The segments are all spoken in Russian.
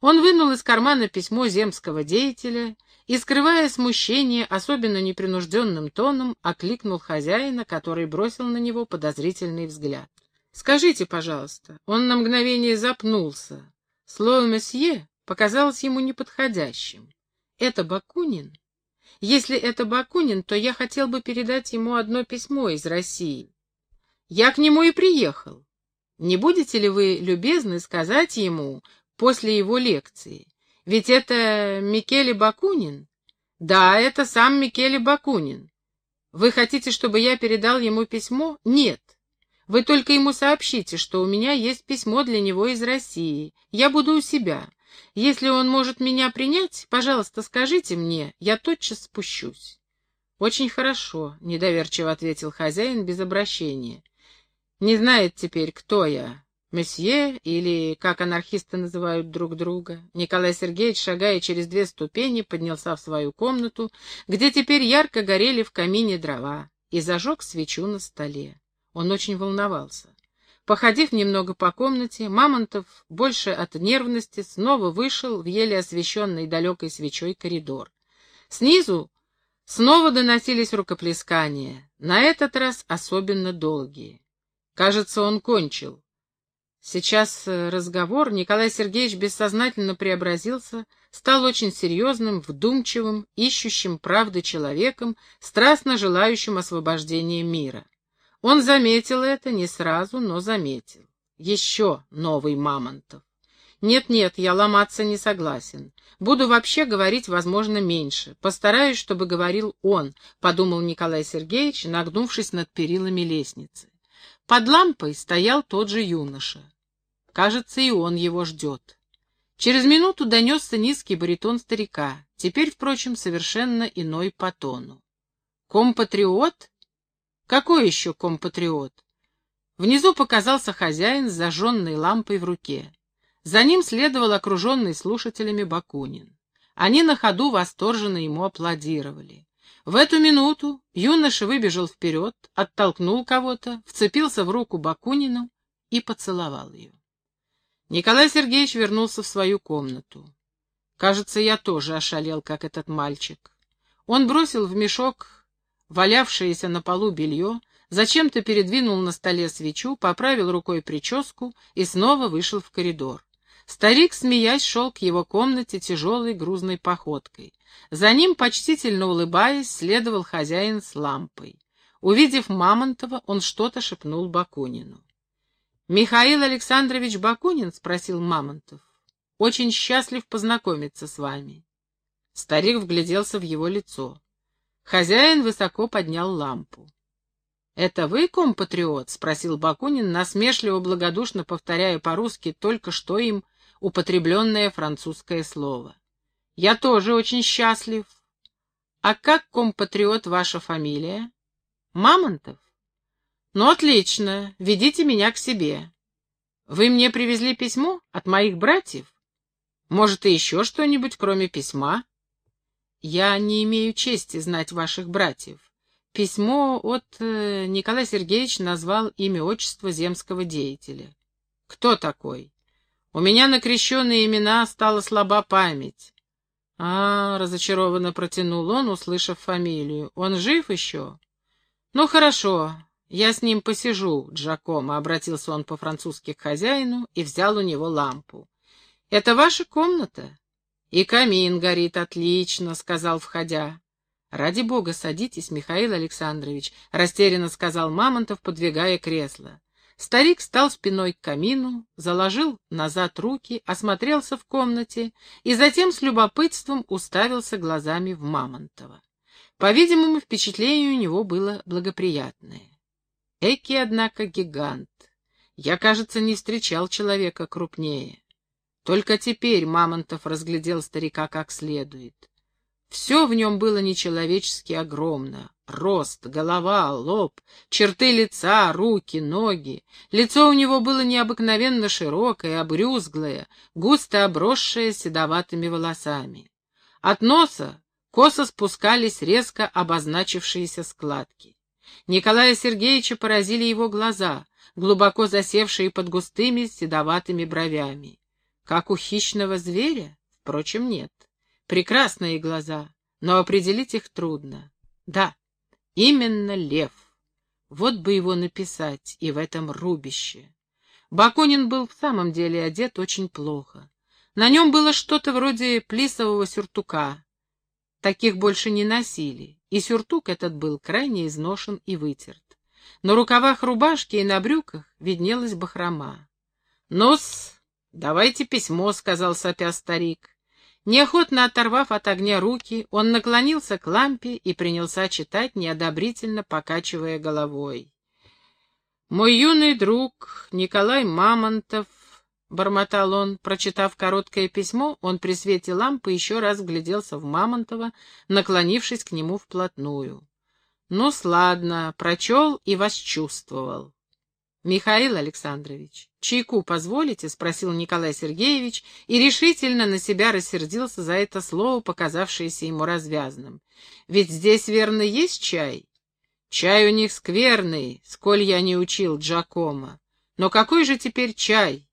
Он вынул из кармана письмо земского деятеля и, скрывая смущение, особенно непринужденным тоном, окликнул хозяина, который бросил на него подозрительный взгляд. «Скажите, пожалуйста». Он на мгновение запнулся. Слово «месье» показалось ему неподходящим. «Это Бакунин?» «Если это Бакунин, то я хотел бы передать ему одно письмо из России. Я к нему и приехал. Не будете ли вы любезны сказать ему после его лекции? Ведь это Микеле Бакунин? Да, это сам Микеле Бакунин. Вы хотите, чтобы я передал ему письмо? Нет. Вы только ему сообщите, что у меня есть письмо для него из России. Я буду у себя. Если он может меня принять, пожалуйста, скажите мне, я тотчас спущусь. Очень хорошо, недоверчиво ответил хозяин без обращения. Не знает теперь, кто я, месье или как анархисты называют друг друга. Николай Сергеевич, шагая через две ступени, поднялся в свою комнату, где теперь ярко горели в камине дрова, и зажег свечу на столе. Он очень волновался. Походив немного по комнате, Мамонтов, больше от нервности, снова вышел в еле освещенный далекой свечой коридор. Снизу снова доносились рукоплескания, на этот раз особенно долгие. Кажется, он кончил. Сейчас э, разговор Николай Сергеевич бессознательно преобразился, стал очень серьезным, вдумчивым, ищущим правды человеком, страстно желающим освобождения мира. Он заметил это не сразу, но заметил. Еще новый Мамонтов. Нет-нет, я ломаться не согласен. Буду вообще говорить, возможно, меньше. Постараюсь, чтобы говорил он, подумал Николай Сергеевич, нагнувшись над перилами лестницы. Под лампой стоял тот же юноша. Кажется, и он его ждет. Через минуту донесся низкий баритон старика, теперь, впрочем, совершенно иной по тону. «Компатриот?» Какой еще компатриот? Внизу показался хозяин с зажженной лампой в руке. За ним следовал окруженный слушателями Бакунин. Они на ходу восторженно ему аплодировали. В эту минуту юноша выбежал вперед, оттолкнул кого-то, вцепился в руку Бакунину и поцеловал ее. Николай Сергеевич вернулся в свою комнату. Кажется, я тоже ошалел, как этот мальчик. Он бросил в мешок валявшееся на полу белье, зачем-то передвинул на столе свечу, поправил рукой прическу и снова вышел в коридор. Старик, смеясь, шел к его комнате тяжелой грузной походкой. За ним, почтительно улыбаясь, следовал хозяин с лампой. Увидев Мамонтова, он что-то шепнул Бакунину. «Михаил Александрович Бакунин?» — спросил Мамонтов. «Очень счастлив познакомиться с вами». Старик вгляделся в его лицо. Хозяин высоко поднял лампу. «Это вы, компатриот?» — спросил Бакунин, насмешливо-благодушно повторяя по-русски только что им употребленное французское слово. «Я тоже очень счастлив. А как, компатриот, ваша фамилия?» «Мамонтов?» «Ну, отлично. Ведите меня к себе. Вы мне привезли письмо от моих братьев? Может, и еще что-нибудь, кроме письма?» Я не имею чести знать ваших братьев. Письмо от... Э, Николай Сергеевич назвал имя отчество земского деятеля. Кто такой? У меня на крещенные имена стала слаба память. А, разочарованно протянул он, услышав фамилию. Он жив еще? Ну, хорошо, я с ним посижу, Джакомо, обратился он по-французски к хозяину и взял у него лампу. Это ваша комната? «И камин горит отлично», — сказал, входя. «Ради бога, садитесь, Михаил Александрович», — растерянно сказал Мамонтов, подвигая кресло. Старик стал спиной к камину, заложил назад руки, осмотрелся в комнате и затем с любопытством уставился глазами в Мамонтова. По-видимому, впечатление у него было благоприятное. Эки, однако, гигант. Я, кажется, не встречал человека крупнее. Только теперь Мамонтов разглядел старика как следует. Все в нем было нечеловечески огромно. Рост, голова, лоб, черты лица, руки, ноги. Лицо у него было необыкновенно широкое, обрюзглое, густо обросшее седоватыми волосами. От носа косо спускались резко обозначившиеся складки. Николая Сергеевича поразили его глаза, глубоко засевшие под густыми седоватыми бровями. Как у хищного зверя? Впрочем, нет. Прекрасные глаза, но определить их трудно. Да, именно лев. Вот бы его написать и в этом рубище. Бакунин был в самом деле одет очень плохо. На нем было что-то вроде плисового сюртука. Таких больше не носили, и сюртук этот был крайне изношен и вытерт. На рукавах рубашки и на брюках виднелась бахрома. «Ну-с, давайте письмо», — сказал сопя старик. Неохотно оторвав от огня руки, он наклонился к лампе и принялся читать, неодобрительно покачивая головой. «Мой юный друг Николай Мамонтов», — бормотал он, прочитав короткое письмо, он при свете лампы еще раз вгляделся в Мамонтова, наклонившись к нему вплотную. «Ну, сладно, прочел и восчувствовал. «Михаил Александрович, чайку позволите?» — спросил Николай Сергеевич и решительно на себя рассердился за это слово, показавшееся ему развязным. «Ведь здесь, верно, есть чай?» «Чай у них скверный, сколь я не учил Джакома. Но какой же теперь чай?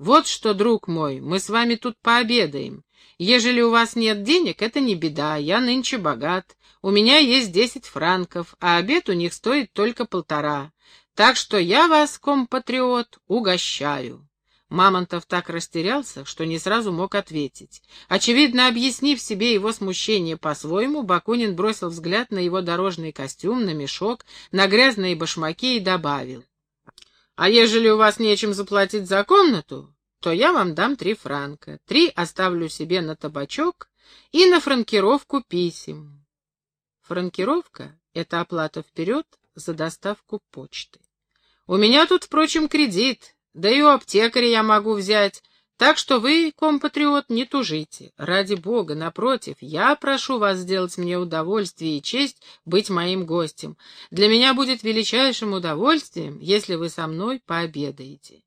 Вот что, друг мой, мы с вами тут пообедаем. Ежели у вас нет денег, это не беда, я нынче богат. У меня есть десять франков, а обед у них стоит только полтора. Так что я вас, компатриот, угощаю. Мамонтов так растерялся, что не сразу мог ответить. Очевидно, объяснив себе его смущение по-своему, Бакунин бросил взгляд на его дорожный костюм, на мешок, на грязные башмаки и добавил. «А ежели у вас нечем заплатить за комнату, то я вам дам три франка. Три оставлю себе на табачок и на франкировку писем». Франкировка — это оплата вперед за доставку почты. У меня тут, впрочем, кредит, да и у аптекаря я могу взять, так что вы, компатриот, не тужите. Ради бога, напротив, я прошу вас сделать мне удовольствие и честь быть моим гостем. Для меня будет величайшим удовольствием, если вы со мной пообедаете.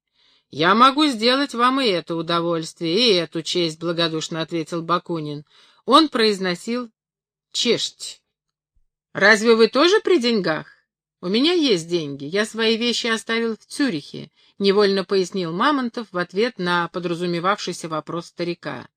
«Я могу сделать вам и это удовольствие, и эту честь», — благодушно ответил Бакунин. Он произносил «честь». «Разве вы тоже при деньгах?» «У меня есть деньги. Я свои вещи оставил в Цюрихе», — невольно пояснил Мамонтов в ответ на подразумевавшийся вопрос старика.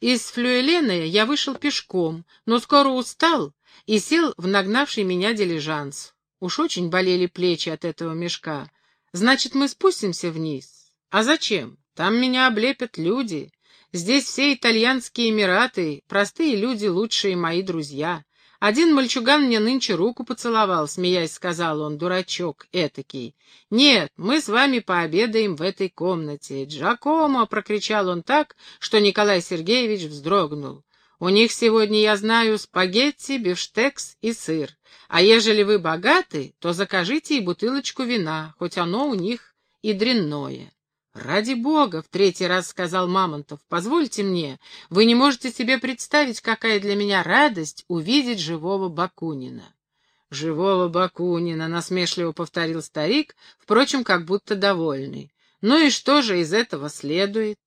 «Из Флюэлена я вышел пешком, но скоро устал и сел в нагнавший меня дилижанс. Уж очень болели плечи от этого мешка. Значит, мы спустимся вниз. А зачем? Там меня облепят люди. Здесь все итальянские эмираты, простые люди, лучшие мои друзья. Один мальчуган мне нынче руку поцеловал, смеясь, сказал он, дурачок этакий. Нет, мы с вами пообедаем в этой комнате. Джакомо, прокричал он так, что Николай Сергеевич вздрогнул. У них сегодня, я знаю, спагетти, бифштекс и сыр. А ежели вы богаты, то закажите и бутылочку вина, хоть оно у них и дрянное. «Ради бога!» — в третий раз сказал Мамонтов. «Позвольте мне. Вы не можете себе представить, какая для меня радость увидеть живого Бакунина». «Живого Бакунина», — насмешливо повторил старик, впрочем, как будто довольный. «Ну и что же из этого следует?»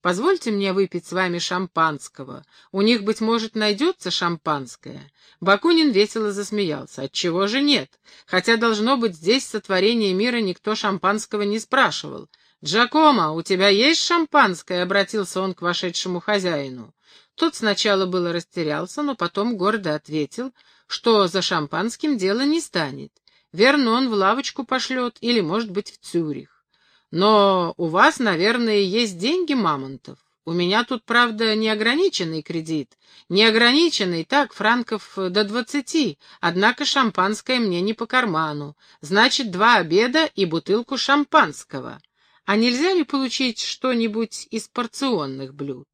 «Позвольте мне выпить с вами шампанского. У них, быть может, найдется шампанское». Бакунин весело засмеялся. «Отчего же нет? Хотя, должно быть, здесь сотворение мира никто шампанского не спрашивал». «Джакомо, у тебя есть шампанское?» — обратился он к вошедшему хозяину. Тот сначала было растерялся, но потом гордо ответил, что за шампанским дело не станет. Верно, он в лавочку пошлет или, может быть, в Цюрих. Но у вас, наверное, есть деньги, Мамонтов. У меня тут, правда, неограниченный кредит. Неограниченный, так, франков до двадцати, однако шампанское мне не по карману. Значит, два обеда и бутылку шампанского. А нельзя ли получить что-нибудь из порционных блюд?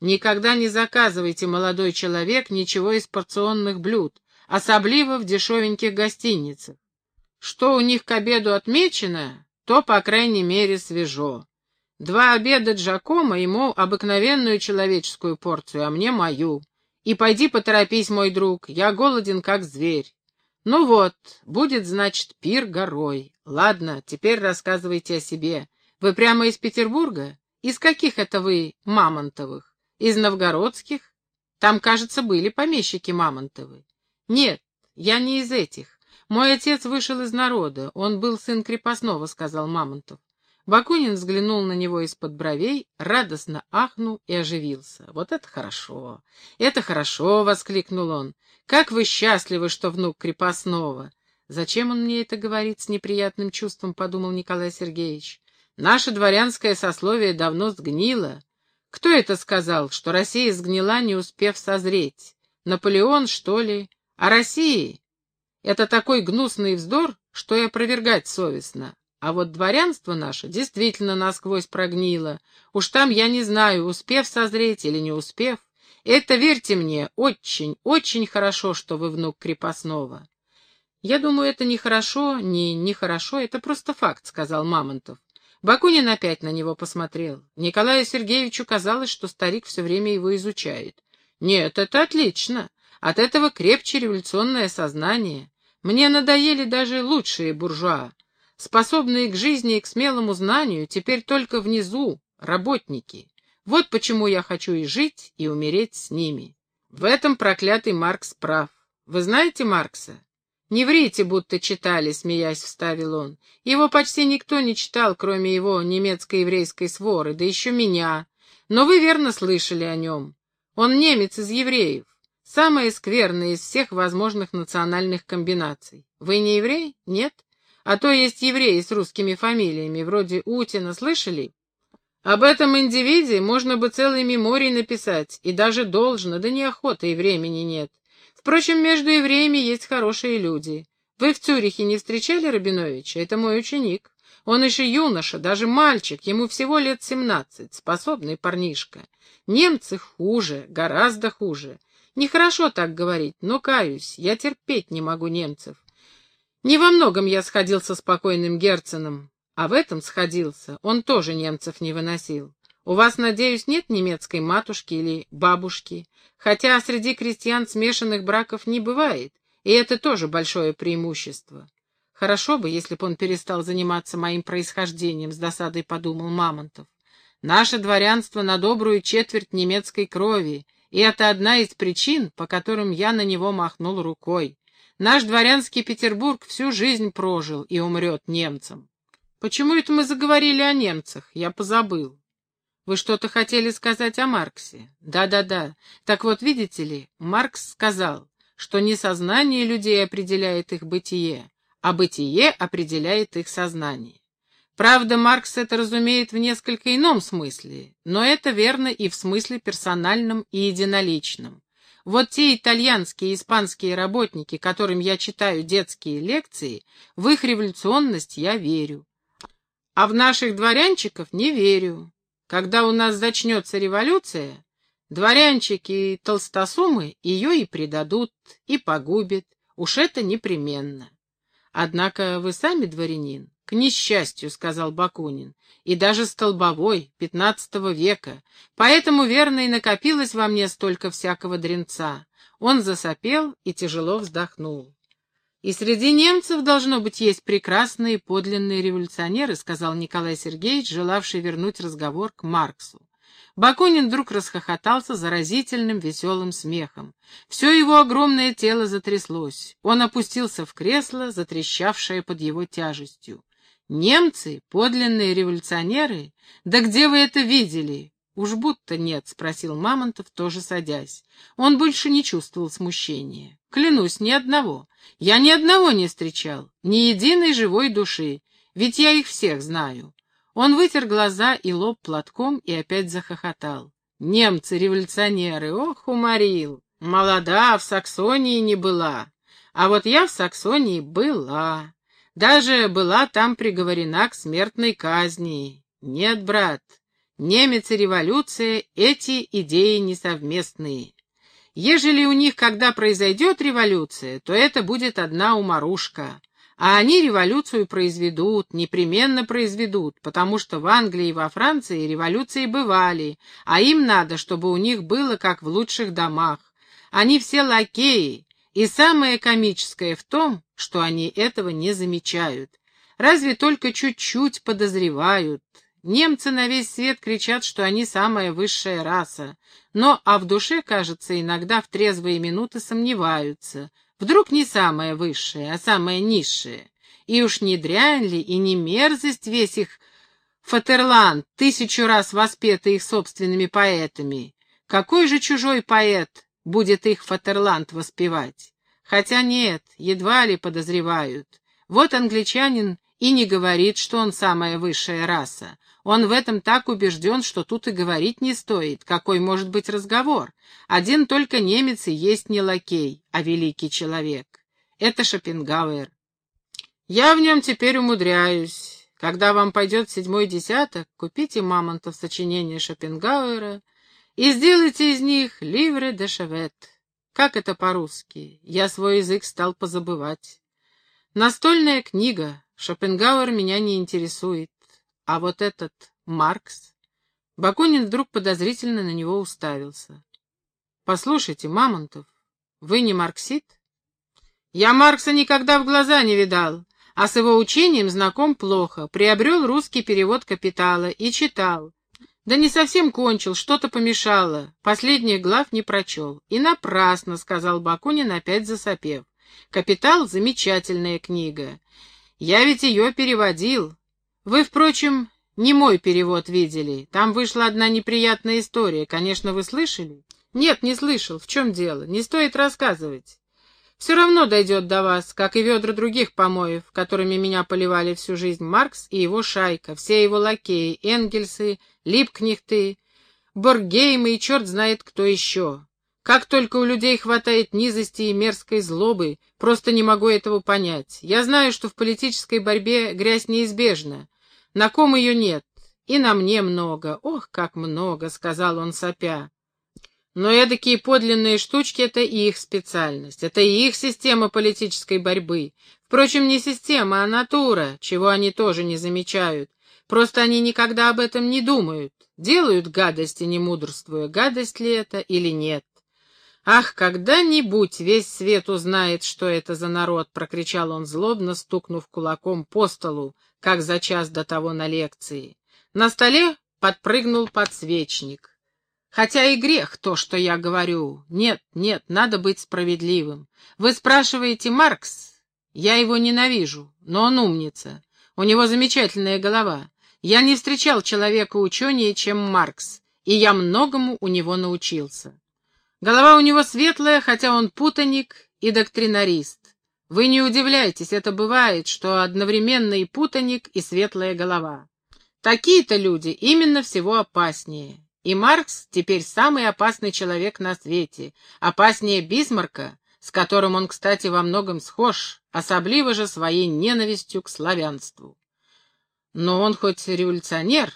Никогда не заказывайте, молодой человек, ничего из порционных блюд, особливо в дешевеньких гостиницах. Что у них к обеду отмечено, то, по крайней мере, свежо. Два обеда Джакома ему обыкновенную человеческую порцию, а мне мою. И пойди поторопись, мой друг, я голоден, как зверь. Ну вот, будет, значит, пир горой. Ладно, теперь рассказывайте о себе. Вы прямо из Петербурга? Из каких это вы Мамонтовых? Из новгородских? Там, кажется, были помещики Мамонтовы. Нет, я не из этих. Мой отец вышел из народа, он был сын крепостного, сказал Мамонтов. Бакунин взглянул на него из-под бровей, радостно ахнул и оживился. «Вот это хорошо! Это хорошо!» — воскликнул он. «Как вы счастливы, что внук крепостного!» «Зачем он мне это говорит с неприятным чувством?» — подумал Николай Сергеевич. «Наше дворянское сословие давно сгнило. Кто это сказал, что Россия сгнила, не успев созреть? Наполеон, что ли? А России? Это такой гнусный вздор, что и опровергать совестно. А вот дворянство наше действительно насквозь прогнило. Уж там я не знаю, успев созреть или не успев. Это, верьте мне, очень, очень хорошо, что вы внук крепостного. Я думаю, это не хорошо, не нехорошо, это просто факт, сказал Мамонтов. Бакунин опять на него посмотрел. Николаю Сергеевичу казалось, что старик все время его изучает. Нет, это отлично. От этого крепче революционное сознание. Мне надоели даже лучшие буржуа. Способные к жизни и к смелому знанию теперь только внизу, работники. Вот почему я хочу и жить, и умереть с ними. В этом проклятый Маркс прав. Вы знаете Маркса? Не врите, будто читали, смеясь, вставил он. Его почти никто не читал, кроме его немецко-еврейской своры, да еще меня. Но вы верно слышали о нем. Он немец из евреев. Самое скверное из всех возможных национальных комбинаций. Вы не еврей? Нет? А то есть евреи с русскими фамилиями, вроде Утина, слышали? Об этом индивиде можно бы целый меморий написать, и даже должно, да неохота и времени нет. Впрочем, между евреями есть хорошие люди. Вы в Цюрихе не встречали Рабиновича? Это мой ученик. Он еще юноша, даже мальчик, ему всего лет семнадцать, способный парнишка. Немцы хуже, гораздо хуже. Нехорошо так говорить, но каюсь, я терпеть не могу немцев. Не во многом я сходил со спокойным Герценом, а в этом сходился. Он тоже немцев не выносил. У вас, надеюсь, нет немецкой матушки или бабушки, хотя среди крестьян смешанных браков не бывает, и это тоже большое преимущество. Хорошо бы, если бы он перестал заниматься моим происхождением, с досадой подумал Мамонтов. Наше дворянство на добрую четверть немецкой крови, и это одна из причин, по которым я на него махнул рукой. Наш дворянский Петербург всю жизнь прожил и умрет немцам. Почему это мы заговорили о немцах? Я позабыл. Вы что-то хотели сказать о Марксе? Да-да-да. Так вот, видите ли, Маркс сказал, что не сознание людей определяет их бытие, а бытие определяет их сознание. Правда, Маркс это разумеет в несколько ином смысле, но это верно и в смысле персональном и единоличном. Вот те итальянские и испанские работники, которым я читаю детские лекции, в их революционность я верю. А в наших дворянчиков не верю. Когда у нас начнется революция, дворянчики и толстосумы ее и предадут, и погубят. Уж это непременно. Однако вы сами дворянин, «К несчастью», — сказал Бакунин, — «и даже столбовой, пятнадцатого века, поэтому, верно, и накопилось во мне столько всякого дренца». Он засопел и тяжело вздохнул. «И среди немцев, должно быть, есть прекрасные подлинные революционеры», сказал Николай Сергеевич, желавший вернуть разговор к Марксу. Бакунин вдруг расхохотался заразительным веселым смехом. Все его огромное тело затряслось. Он опустился в кресло, затрещавшее под его тяжестью. Немцы, подлинные революционеры? Да где вы это видели? Уж будто нет, спросил Мамонтов, тоже садясь. Он больше не чувствовал смущения. Клянусь, ни одного. Я ни одного не встречал, ни единой живой души, ведь я их всех знаю. Он вытер глаза и лоб платком и опять захохотал. Немцы, революционеры, ох, уморил. Молода, в Саксонии не была. А вот я в Саксонии была. Даже была там приговорена к смертной казни. Нет, брат, немец и революция — эти идеи несовместные. Ежели у них когда произойдет революция, то это будет одна уморушка. А они революцию произведут, непременно произведут, потому что в Англии и во Франции революции бывали, а им надо, чтобы у них было как в лучших домах. Они все лакеи, и самое комическое в том, что они этого не замечают. Разве только чуть-чуть подозревают. Немцы на весь свет кричат, что они самая высшая раса. Но, а в душе, кажется, иногда в трезвые минуты сомневаются. Вдруг не самая высшая, а самая низшая. И уж не дрянь ли и не мерзость весь их Фатерланд, тысячу раз воспетый их собственными поэтами. Какой же чужой поэт будет их Фатерланд воспевать? Хотя нет, едва ли подозревают. Вот англичанин и не говорит, что он самая высшая раса. Он в этом так убежден, что тут и говорить не стоит. Какой может быть разговор? Один только немец и есть не лакей, а великий человек. Это Шопенгауэр. Я в нем теперь умудряюсь. Когда вам пойдет седьмой десяток, купите мамонтов сочинения Шопенгауэра и сделайте из них ливре де шевет. Как это по-русски? Я свой язык стал позабывать. Настольная книга. Шопенгауэр меня не интересует. А вот этот Маркс... Бакунин вдруг подозрительно на него уставился. «Послушайте, Мамонтов, вы не марксит?» «Я Маркса никогда в глаза не видал, а с его учением знаком плохо. Приобрел русский перевод «Капитала» и читал. Да не совсем кончил, что-то помешало. Последних глав не прочел. И напрасно, — сказал Бакунин, опять засопев. «Капитал» — замечательная книга. Я ведь ее переводил. Вы, впрочем, не мой перевод видели. Там вышла одна неприятная история. Конечно, вы слышали? Нет, не слышал. В чем дело? Не стоит рассказывать. Все равно дойдет до вас, как и ведра других помоев, которыми меня поливали всю жизнь Маркс и его шайка, все его лакеи, Энгельсы, Липкнихты, Боргеймы и черт знает кто еще. Как только у людей хватает низости и мерзкой злобы, просто не могу этого понять. Я знаю, что в политической борьбе грязь неизбежна. На ком ее нет? И на мне много. Ох, как много, — сказал он сопя. Но эдакие подлинные штучки — это их специальность, это их система политической борьбы. Впрочем, не система, а натура, чего они тоже не замечают. Просто они никогда об этом не думают. Делают гадости, не мудрствуя, гадость ли это или нет. «Ах, когда-нибудь весь свет узнает, что это за народ!» — прокричал он злобно, стукнув кулаком по столу, как за час до того на лекции. На столе подпрыгнул подсвечник. Хотя и грех то, что я говорю. Нет, нет, надо быть справедливым. Вы спрашиваете, Маркс? Я его ненавижу, но он умница. У него замечательная голова. Я не встречал человека ученее, чем Маркс, и я многому у него научился. Голова у него светлая, хотя он путаник и доктринарист. Вы не удивляйтесь, это бывает, что одновременно и путаник, и светлая голова. Такие-то люди именно всего опаснее. И Маркс теперь самый опасный человек на свете, опаснее Бисмарка, с которым он, кстати, во многом схож, особливо же своей ненавистью к славянству. Но он хоть революционер,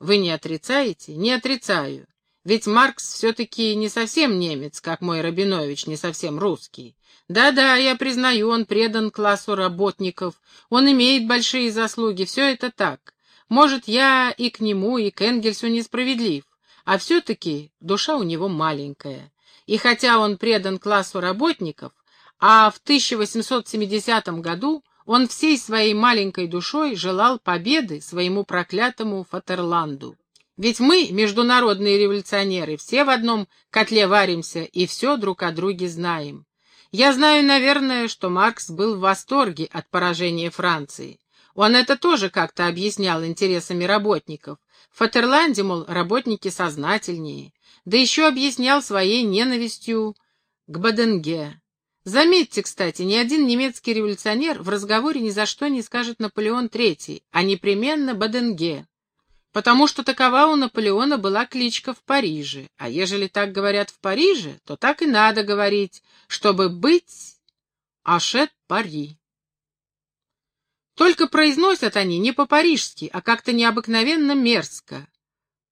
вы не отрицаете? Не отрицаю. Ведь Маркс все-таки не совсем немец, как мой Рабинович, не совсем русский. Да-да, я признаю, он предан классу работников, он имеет большие заслуги, все это так. Может, я и к нему, и к Энгельсу несправедлив, а все-таки душа у него маленькая. И хотя он предан классу работников, а в 1870 году он всей своей маленькой душой желал победы своему проклятому Фатерланду. Ведь мы, международные революционеры, все в одном котле варимся и все друг о друге знаем. Я знаю, наверное, что Маркс был в восторге от поражения Франции. Он это тоже как-то объяснял интересами работников. В Фатерланде, мол, работники сознательнее. Да еще объяснял своей ненавистью к Баденге. Заметьте, кстати, ни один немецкий революционер в разговоре ни за что не скажет Наполеон III, а непременно Баденге потому что такова у Наполеона была кличка в Париже, а ежели так говорят в Париже, то так и надо говорить, чтобы быть Ашет Пари. Только произносят они не по-парижски, а как-то необыкновенно мерзко.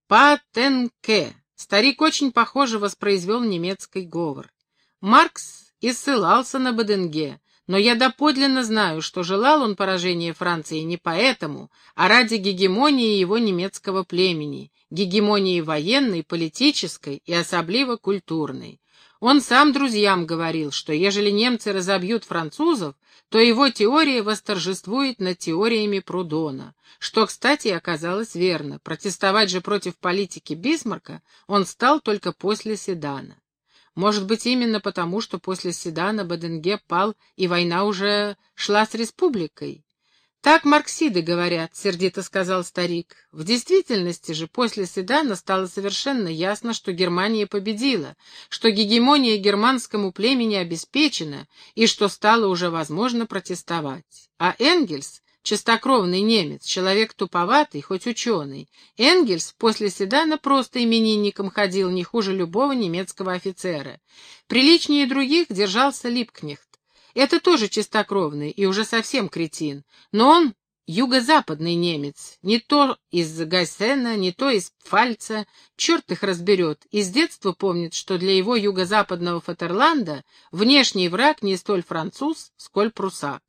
Патенке. Старик очень похоже воспроизвел немецкий говор. Маркс и ссылался на Баденге, но я доподлинно знаю, что желал он поражения Франции не поэтому, а ради гегемонии его немецкого племени, гегемонии военной, политической и особливо культурной. Он сам друзьям говорил, что ежели немцы разобьют французов, то его теория восторжествует над теориями Прудона, что, кстати, оказалось верно. Протестовать же против политики Бисмарка он стал только после Седана. Может быть, именно потому, что после Седана Баденге пал, и война уже шла с республикой. «Так марксиды говорят», — сердито сказал старик. В действительности же после Седана стало совершенно ясно, что Германия победила, что гегемония германскому племени обеспечена и что стало уже возможно протестовать. А Энгельс, чистокровный немец, человек туповатый, хоть ученый, Энгельс после Седана просто именинником ходил не хуже любого немецкого офицера. Приличнее других держался Липкнехт. Это тоже чистокровный и уже совсем кретин, но он юго-западный немец, не то из Гайсена, не то из Пфальца, черт их разберет, и с детства помнит, что для его юго-западного Фатерланда внешний враг не столь француз, сколь прусак.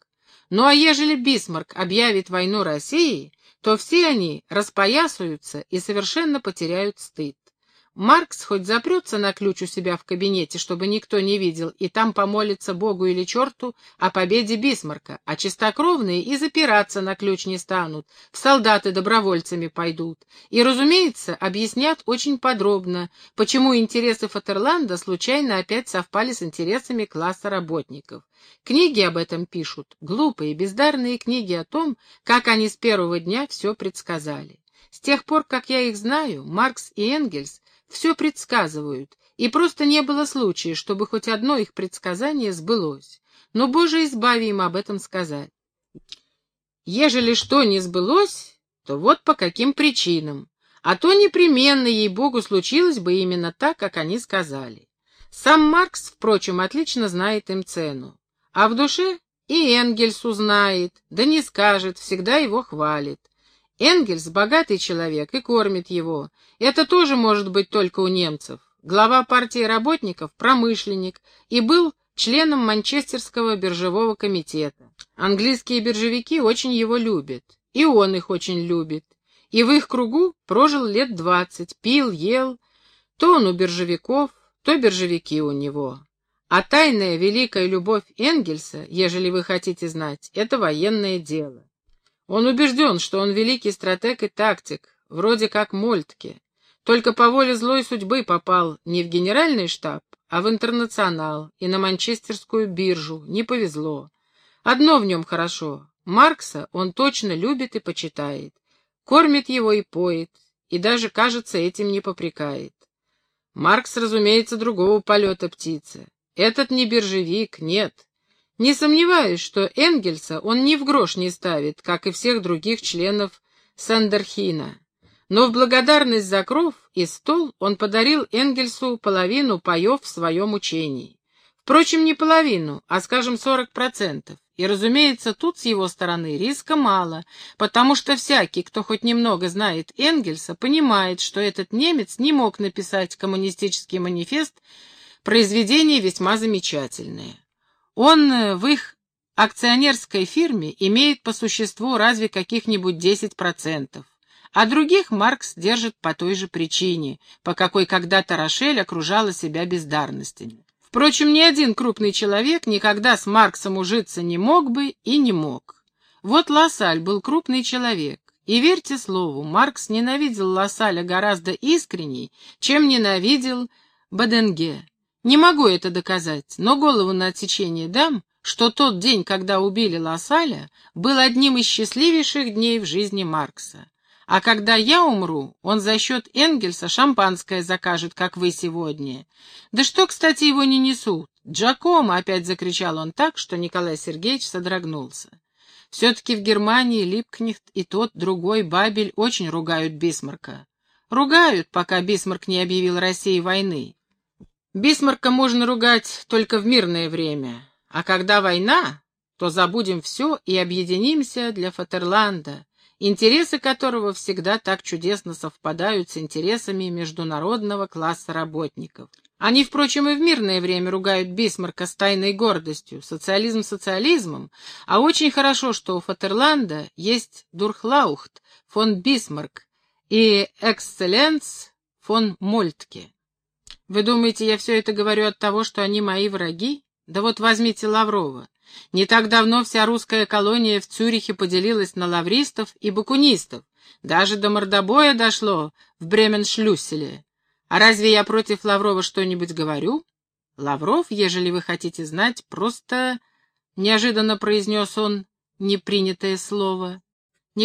Ну а ежели Бисмарк объявит войну России, то все они распоясаются и совершенно потеряют стыд. Маркс хоть запрется на ключ у себя в кабинете, чтобы никто не видел, и там помолится Богу или черту о победе Бисмарка, а чистокровные и запираться на ключ не станут, в солдаты добровольцами пойдут. И, разумеется, объяснят очень подробно, почему интересы Фатерланда случайно опять совпали с интересами класса работников. Книги об этом пишут, глупые, бездарные книги о том, как они с первого дня все предсказали. С тех пор, как я их знаю, Маркс и Энгельс все предсказывают, и просто не было случая, чтобы хоть одно их предсказание сбылось. Но, Боже, избави им об этом сказать. Ежели что не сбылось, то вот по каким причинам, а то непременно, ей-богу, случилось бы именно так, как они сказали. Сам Маркс, впрочем, отлично знает им цену, а в душе и Энгельс узнает, да не скажет, всегда его хвалит. Энгельс — богатый человек и кормит его. Это тоже может быть только у немцев. Глава партии работников — промышленник и был членом Манчестерского биржевого комитета. Английские биржевики очень его любят, и он их очень любит. И в их кругу прожил лет двадцать, пил, ел. То он у биржевиков, то биржевики у него. А тайная великая любовь Энгельса, ежели вы хотите знать, это военное дело. Он убежден, что он великий стратег и тактик, вроде как Мольтке. Только по воле злой судьбы попал не в генеральный штаб, а в интернационал и на манчестерскую биржу. Не повезло. Одно в нем хорошо. Маркса он точно любит и почитает. Кормит его и поет, и даже, кажется, этим не попрекает. Маркс, разумеется, другого полета птица. Этот не биржевик, нет. Не сомневаюсь, что Энгельса он ни в грош не ставит, как и всех других членов Сандерхина. Но в благодарность за кров и стол он подарил Энгельсу половину паев в своем учении. Впрочем, не половину, а, скажем, сорок процентов. И, разумеется, тут с его стороны риска мало, потому что всякий, кто хоть немного знает Энгельса, понимает, что этот немец не мог написать коммунистический манифест, произведение весьма замечательное. Он э, в их акционерской фирме имеет по существу разве каких-нибудь 10%, а других Маркс держит по той же причине, по какой когда-то Рошель окружала себя бездарностями. Впрочем, ни один крупный человек никогда с Марксом ужиться не мог бы и не мог. Вот Лассаль был крупный человек, и верьте слову, Маркс ненавидел Лассаля гораздо искренней, чем ненавидел Баденге. Не могу это доказать, но голову на отсечение дам, что тот день, когда убили Лассаля, был одним из счастливейших дней в жизни Маркса. А когда я умру, он за счет Энгельса шампанское закажет, как вы сегодня. Да что, кстати, его не несут? Джакомо, опять закричал он так, что Николай Сергеевич содрогнулся. Все-таки в Германии Либкнехт и тот другой Бебель очень ругают Бисмарка. Ругают, пока Бисмарк не объявил России войны. Бисмарка можно ругать только в мирное время, а когда война, то забудем все и объединимся для Фатерланда, интересы которого всегда так чудесно совпадают с интересами международного класса работников. Они, впрочем, и в мирное время ругают Бисмарка с тайной гордостью, социализм социализмом, а очень хорошо, что у Фатерланда есть Durchlaucht фон Бисмарк и Exzellenz фон Мольтке. Вы думаете, я все это говорю от того, что они мои враги? Да вот возьмите Лаврова. Не так давно вся русская колония в Цюрихе поделилась на лавристов и бакунистов. Даже до мордобоя дошло в Бременшлюсселе. А разве я против Лаврова что-нибудь говорю? Лавров, ежели вы хотите знать, просто... Неожиданно произнес он, непринятое слово,